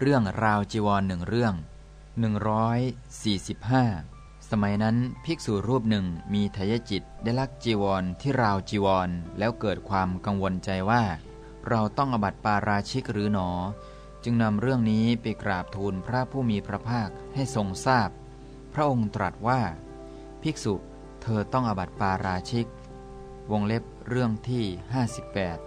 เรื่องราวจีวรหนึ่งเรื่อง 145 สมัยนั้นภิกษุรูปหนึ่งมีทายจิตได้ลักจีวรที่ราวจีวร แล้วเกิดความกังวลใจว่า เราต้องอบัติปาราชิกหรือหนอ จึงนำเรื่องนี้ไปกราบทูลพระผู้มีพระภาคให้ทรงทราบพพระองค์ตรัสว่า ภิกษุเธอต้องอบัติปาราชิก วงเล็บเรื่องที่ 58